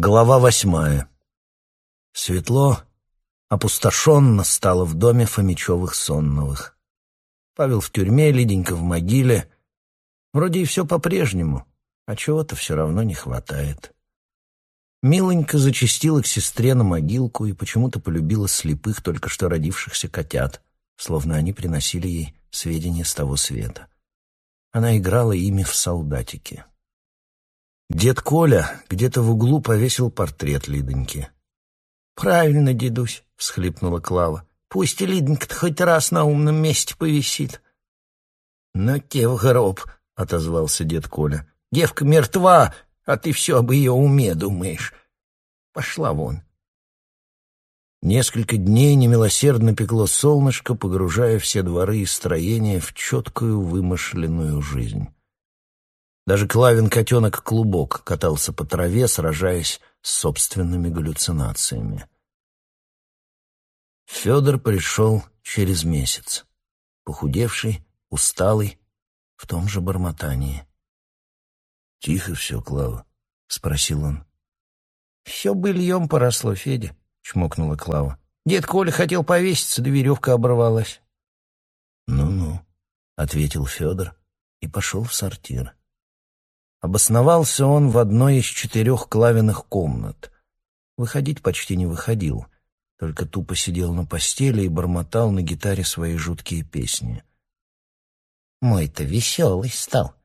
Глава восьмая. Светло, опустошенно стало в доме Фомичевых-Сонновых. Павел в тюрьме, Лиденька в могиле. Вроде и все по-прежнему, а чего-то все равно не хватает. Миленька зачастила к сестре на могилку и почему-то полюбила слепых, только что родившихся котят, словно они приносили ей сведения с того света. Она играла ими в солдатики. Дед Коля где-то в углу повесил портрет Лидоньки. «Правильно, дедусь», — всхлипнула Клава. «Пусть Лидонька-то хоть раз на умном месте повисит». «На те в гроб», — отозвался дед Коля. «Девка мертва, а ты все об ее уме думаешь. Пошла вон. Несколько дней немилосердно пекло солнышко, погружая все дворы и строения в четкую вымышленную жизнь. Даже Клавин котенок-клубок катался по траве, сражаясь с собственными галлюцинациями. Федор пришел через месяц, похудевший, усталый, в том же бормотании. «Тихо все, Клава?» — спросил он. «Все быльем поросло, Федя», — чмокнула Клава. «Дед Коля хотел повеситься, да веревка оборвалась». «Ну-ну», — ответил Федор и пошел в сортир. Обосновался он в одной из четырех клавиных комнат. Выходить почти не выходил, только тупо сидел на постели и бормотал на гитаре свои жуткие песни. «Мой-то веселый стал»,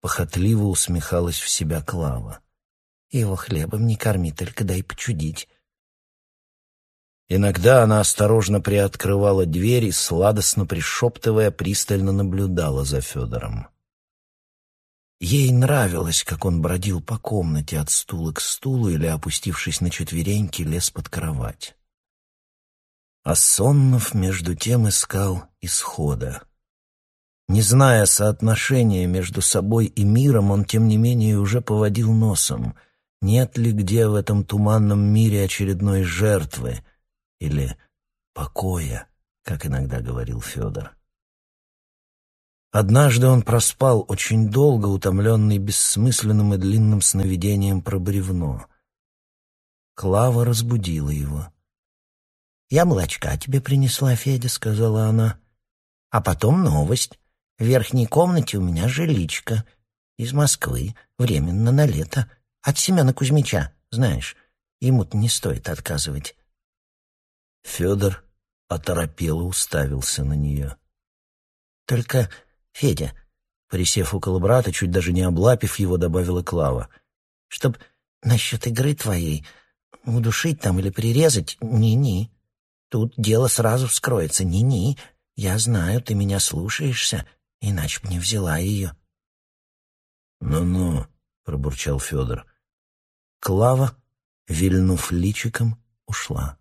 Похотливо усмехалась в себя Клава. «Его хлебом не корми, только дай почудить». Иногда она осторожно приоткрывала дверь и, сладостно пришептывая, пристально наблюдала за Федором. Ей нравилось, как он бродил по комнате от стула к стулу или, опустившись на четвереньки, лез под кровать. А Соннов, между тем, искал исхода. Не зная соотношения между собой и миром, он, тем не менее, уже поводил носом. Нет ли где в этом туманном мире очередной жертвы или покоя, как иногда говорил Федор? Однажды он проспал очень долго, утомленный бессмысленным и длинным сновидением про бревно. Клава разбудила его. «Я молочка тебе принесла, Федя», — сказала она. «А потом новость. В верхней комнате у меня жиличка. Из Москвы, временно на лето. От Семена Кузьмича, знаешь. Ему-то не стоит отказывать. Федор оторопело уставился на нее. «Только, Федя...» Присев около брата, чуть даже не облапив его, добавила Клава. «Чтоб насчет игры твоей удушить там или прирезать, ни-ни. Тут дело сразу вскроется, ни-ни. Я знаю, ты меня слушаешься, иначе б не взяла ее. «Ну-ну», — пробурчал Федор. Клава, вильнув личиком, ушла.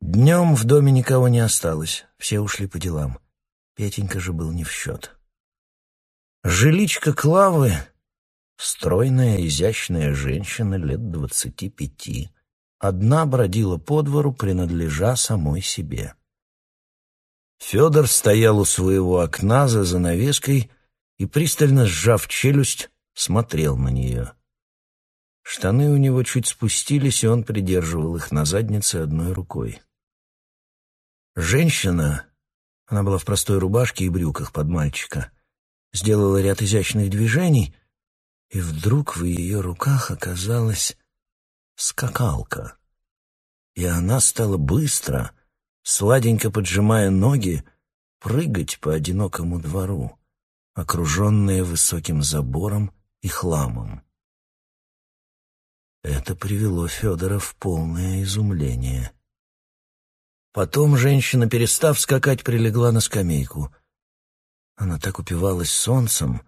Днем в доме никого не осталось, все ушли по делам. Петенька же был не в счет. Жиличка Клавы — стройная, изящная женщина лет двадцати пяти. Одна бродила по двору, принадлежа самой себе. Федор стоял у своего окна за занавеской и, пристально сжав челюсть, смотрел на нее. Штаны у него чуть спустились, и он придерживал их на заднице одной рукой. Женщина, она была в простой рубашке и брюках под мальчика, сделала ряд изящных движений, и вдруг в ее руках оказалась скакалка. И она стала быстро — сладенько поджимая ноги, прыгать по одинокому двору, окруженные высоким забором и хламом. Это привело Федора в полное изумление. Потом женщина, перестав скакать, прилегла на скамейку. Она так упивалась солнцем,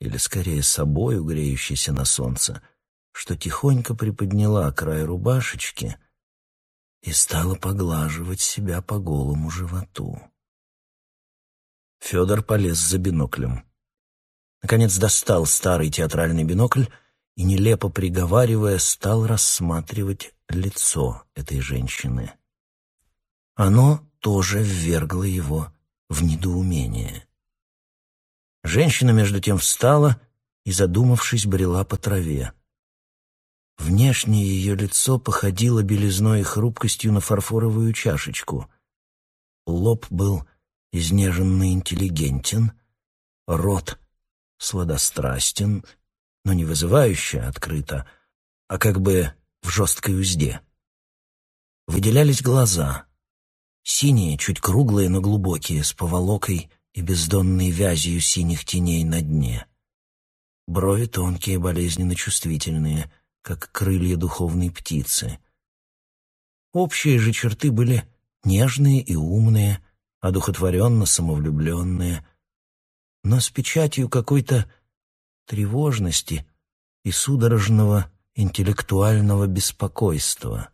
или скорее собою, греющейся на солнце, что тихонько приподняла край рубашечки — и стала поглаживать себя по голому животу. Федор полез за биноклем. Наконец достал старый театральный бинокль и, нелепо приговаривая, стал рассматривать лицо этой женщины. Оно тоже ввергло его в недоумение. Женщина, между тем, встала и, задумавшись, брела по траве. Внешне ее лицо походило белизной и хрупкостью на фарфоровую чашечку. Лоб был изнеженно интеллигентен, рот сладострастен, но не вызывающе открыто, а как бы в жесткой узде. Выделялись глаза, синие, чуть круглые, но глубокие, с поволокой и бездонной вязью синих теней на дне. Брови тонкие, болезненно чувствительные, как крылья духовной птицы. Общие же черты были нежные и умные, одухотворенно самовлюбленные, но с печатью какой-то тревожности и судорожного интеллектуального беспокойства.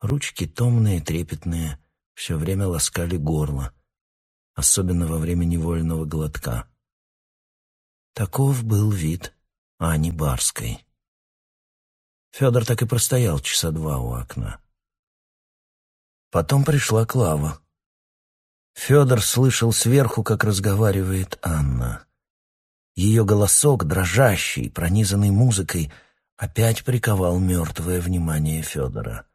Ручки томные, трепетные, все время ласкали горло, особенно во время невольного глотка. Таков был вид Ани Барской. Федор так и простоял часа два у окна. Потом пришла Клава. Федор слышал сверху, как разговаривает Анна. Ее голосок, дрожащий, пронизанный музыкой, опять приковал мертвое внимание Федора.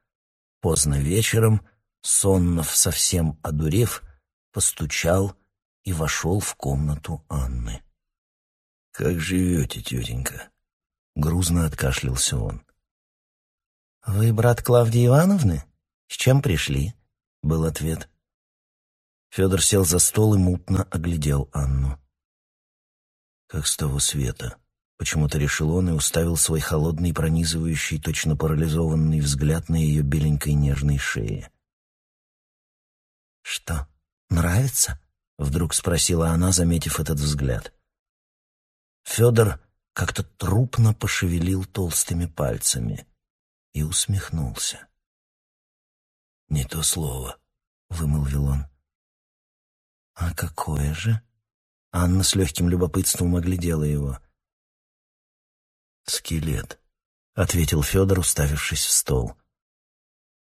Поздно вечером Соннов, совсем одурев, постучал и вошел в комнату Анны. «Как живете, тетенька?» — грузно откашлялся он. «Вы брат Клавдии Ивановны? С чем пришли?» — был ответ. Федор сел за стол и мутно оглядел Анну. «Как с того света?» Почему-то решил он и уставил свой холодный, пронизывающий, точно парализованный взгляд на ее беленькой нежной шее. «Что, нравится?» — вдруг спросила она, заметив этот взгляд. Федор как-то трупно пошевелил толстыми пальцами и усмехнулся. «Не то слово», — вымолвил он. «А какое же?» Анна с легким любопытством оглядела его. «Скелет», — ответил Федор, уставившись в стол.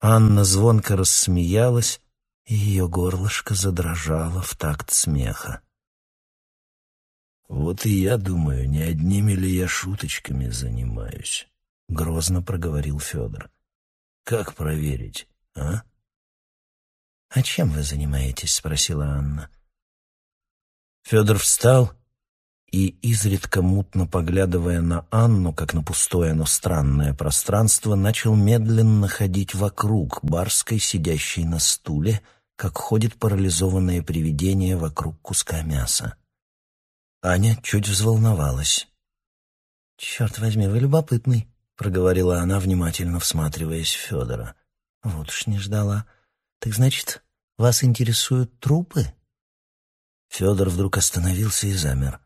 Анна звонко рассмеялась, и ее горлышко задрожало в такт смеха. «Вот и я думаю, не одними ли я шуточками занимаюсь», — грозно проговорил Федор. «Как проверить, а?» «А чем вы занимаетесь?» — спросила Анна. Федор встал и, изредка мутно поглядывая на Анну, как на пустое, но странное пространство, начал медленно ходить вокруг барской, сидящей на стуле, как ходит парализованное привидение вокруг куска мяса. Аня чуть взволновалась. «Черт возьми, вы любопытный», — проговорила она, внимательно всматриваясь в Федора. «Вот уж не ждала. Так значит, вас интересуют трупы?» Федор вдруг остановился и замер.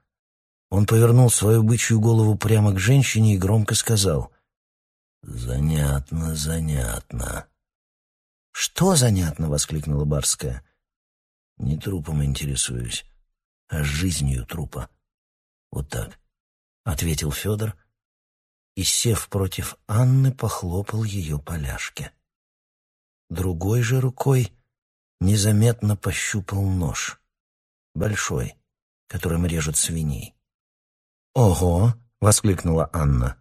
Он повернул свою бычью голову прямо к женщине и громко сказал «Занятно, занятно». «Что занятно?» — воскликнула Барская. «Не трупом интересуюсь а жизнью трупа. Вот так, — ответил Федор и, сев против Анны, похлопал ее по ляжке. Другой же рукой незаметно пощупал нож, большой, которым режут свиней. «Ого!» — воскликнула Анна.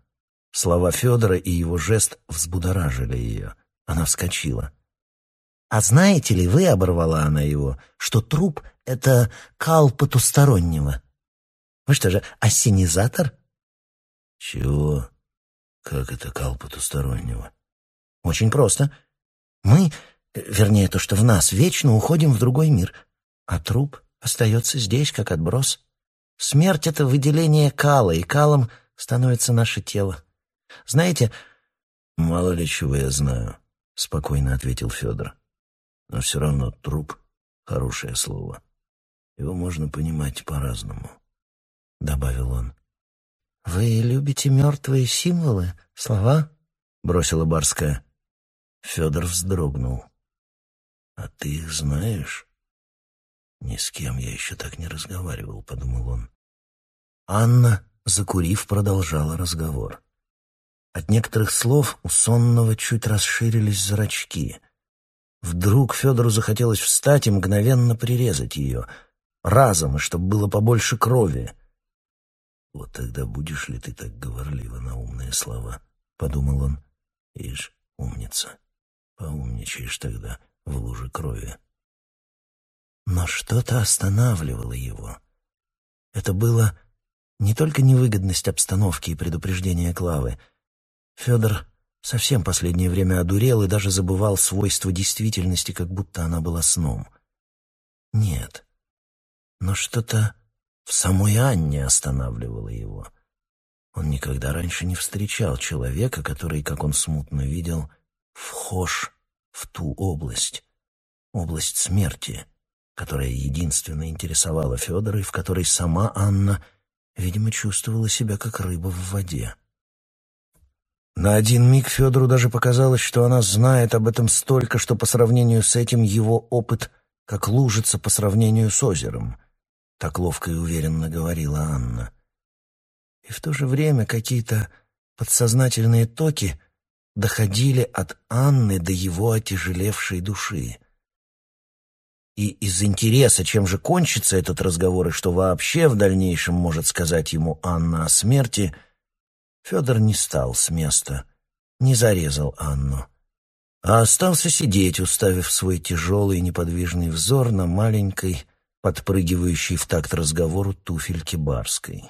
Слова Федора и его жест взбудоражили ее. Она вскочила. «А знаете ли вы, — оборвала она его, — что труп — это кал потустороннего? Вы что же, ассенизатор?» «Чего? Как это кал потустороннего?» «Очень просто. Мы, вернее, то, что в нас, вечно уходим в другой мир, а труп остается здесь, как отброс. Смерть — это выделение кала, и калом становится наше тело. Знаете...» «Мало ли чего я знаю», — спокойно ответил Федор. Но все равно труп — хорошее слово. Его можно понимать по-разному, — добавил он. «Вы любите мертвые символы, слова?» — бросила Барская. Федор вздрогнул. «А ты их знаешь?» «Ни с кем я еще так не разговаривал», — подумал он. Анна, закурив, продолжала разговор. От некоторых слов у сонного чуть расширились зрачки. Вдруг Федору захотелось встать и мгновенно прирезать ее. Разом, и чтобы было побольше крови. Вот тогда будешь ли ты так говорлива на умные слова? — подумал он. «Ишь, умница. Поумничаешь тогда в луже крови». Но что-то останавливало его. Это было не только невыгодность обстановки и предупреждение Клавы. Федор совсем последнее время одурел и даже забывал свойства действительности, как будто она была сном. Нет. Но что-то в самой Анне останавливало его. Он никогда раньше не встречал человека, который, как он смутно видел, вхож в ту область, область смерти — которая единственно интересовала Федора и в которой сама Анна, видимо, чувствовала себя как рыба в воде. На один миг Федору даже показалось, что она знает об этом столько, что по сравнению с этим его опыт как лужица по сравнению с озером. Так ловко и уверенно говорила Анна. И в то же время какие-то подсознательные токи доходили от Анны до его отяжелевшей души и из интереса, чем же кончится этот разговор и что вообще в дальнейшем может сказать ему Анна о смерти, Федор не стал с места, не зарезал Анну, а остался сидеть, уставив свой тяжелый неподвижный взор на маленькой, подпрыгивающей в такт разговору туфельке барской.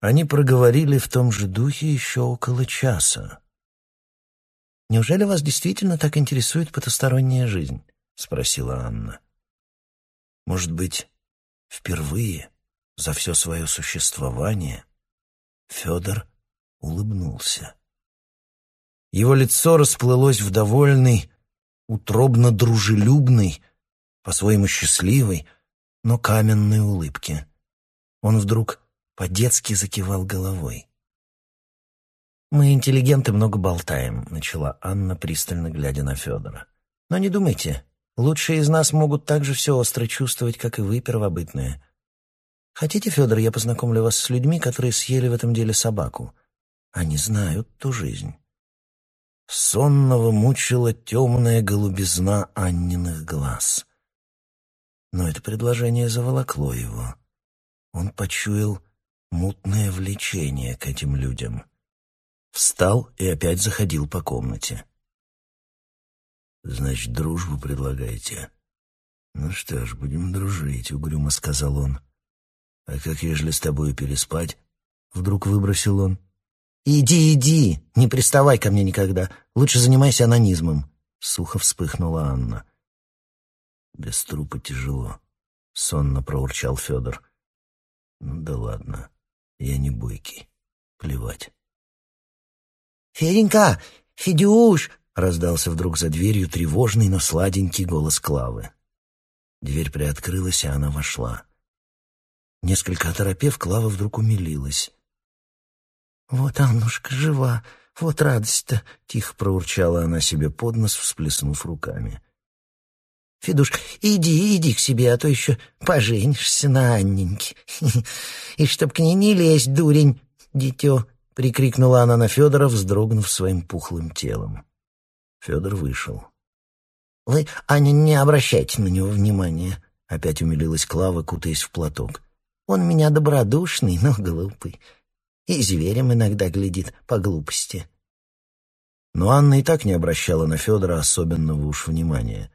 Они проговорили в том же духе еще около часа. «Неужели вас действительно так интересует потусторонняя жизнь?» — спросила Анна. «Может быть, впервые за все свое существование Федор улыбнулся. Его лицо расплылось в довольной, утробно-дружелюбной, по-своему счастливой, но каменной улыбке. Он вдруг по-детски закивал головой. «Мы, интеллигенты, много болтаем», — начала Анна, пристально глядя на Федора. «Но не думайте, Лучшие из нас могут так же все остро чувствовать, как и вы, первобытные. Хотите, Федор, я познакомлю вас с людьми, которые съели в этом деле собаку? Они знают ту жизнь. Сонного мучила темная голубизна Анниных глаз. Но это предложение заволокло его. Он почуял мутное влечение к этим людям. Встал и опять заходил по комнате. Значит, дружбу предлагаете? Ну что ж, будем дружить, угрюмо сказал он. А как ежели с тобой переспать? Вдруг выбросил он. «Иди, иди, не приставай ко мне никогда. Лучше занимайся анонизмом», — сухо вспыхнула Анна. «Без трупа тяжело», — сонно проурчал Федор. «Ну да ладно, я не бойкий. Плевать». «Феденька! Федюш!» — раздался вдруг за дверью тревожный, но сладенький голос Клавы. Дверь приоткрылась, и она вошла. Несколько оторопев, Клава вдруг умилилась. «Вот Аннушка жива, вот радость-то!» — тихо проурчала она себе под нос, всплеснув руками. «Федуш, иди, иди к себе, а то еще поженишься на Анненьке. И чтоб к ней не лезть, дурень, дитё!» — прикрикнула она на Федора, вздрогнув своим пухлым телом. Федор вышел. «Вы, Аня, не обращайте на него внимания», — опять умилилась Клава, кутаясь в платок. «Он меня добродушный, но глупый. И зверем иногда глядит по глупости». Но Анна и так не обращала на Федора особенного уж внимания.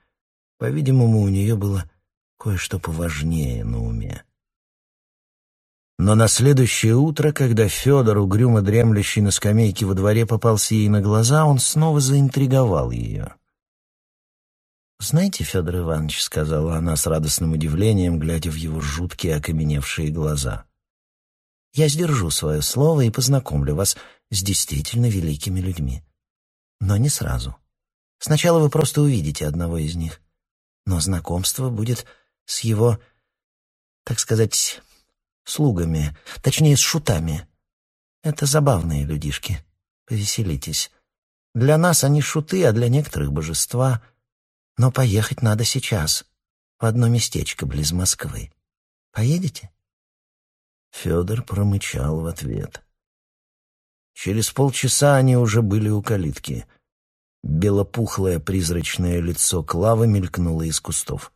По-видимому, у нее было кое-что поважнее на уме. Но на следующее утро, когда Федор, угрюмо дремлющий на скамейке во дворе, попался ей на глаза, он снова заинтриговал ее. «Знаете, Федор Иванович, — сказала она с радостным удивлением, глядя в его жуткие окаменевшие глаза, — я сдержу свое слово и познакомлю вас с действительно великими людьми. Но не сразу. Сначала вы просто увидите одного из них. Но знакомство будет с его, так сказать, слугами, точнее, с шутами. Это забавные людишки. Повеселитесь. Для нас они шуты, а для некоторых божества. Но поехать надо сейчас, в одно местечко близ Москвы. Поедете?» Федор промычал в ответ. Через полчаса они уже были у калитки. Белопухлое призрачное лицо Клавы мелькнуло из кустов.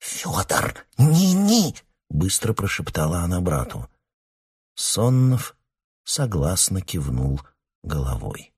«Федор, ни-ни!» Быстро прошептала она брату. Соннов согласно кивнул головой.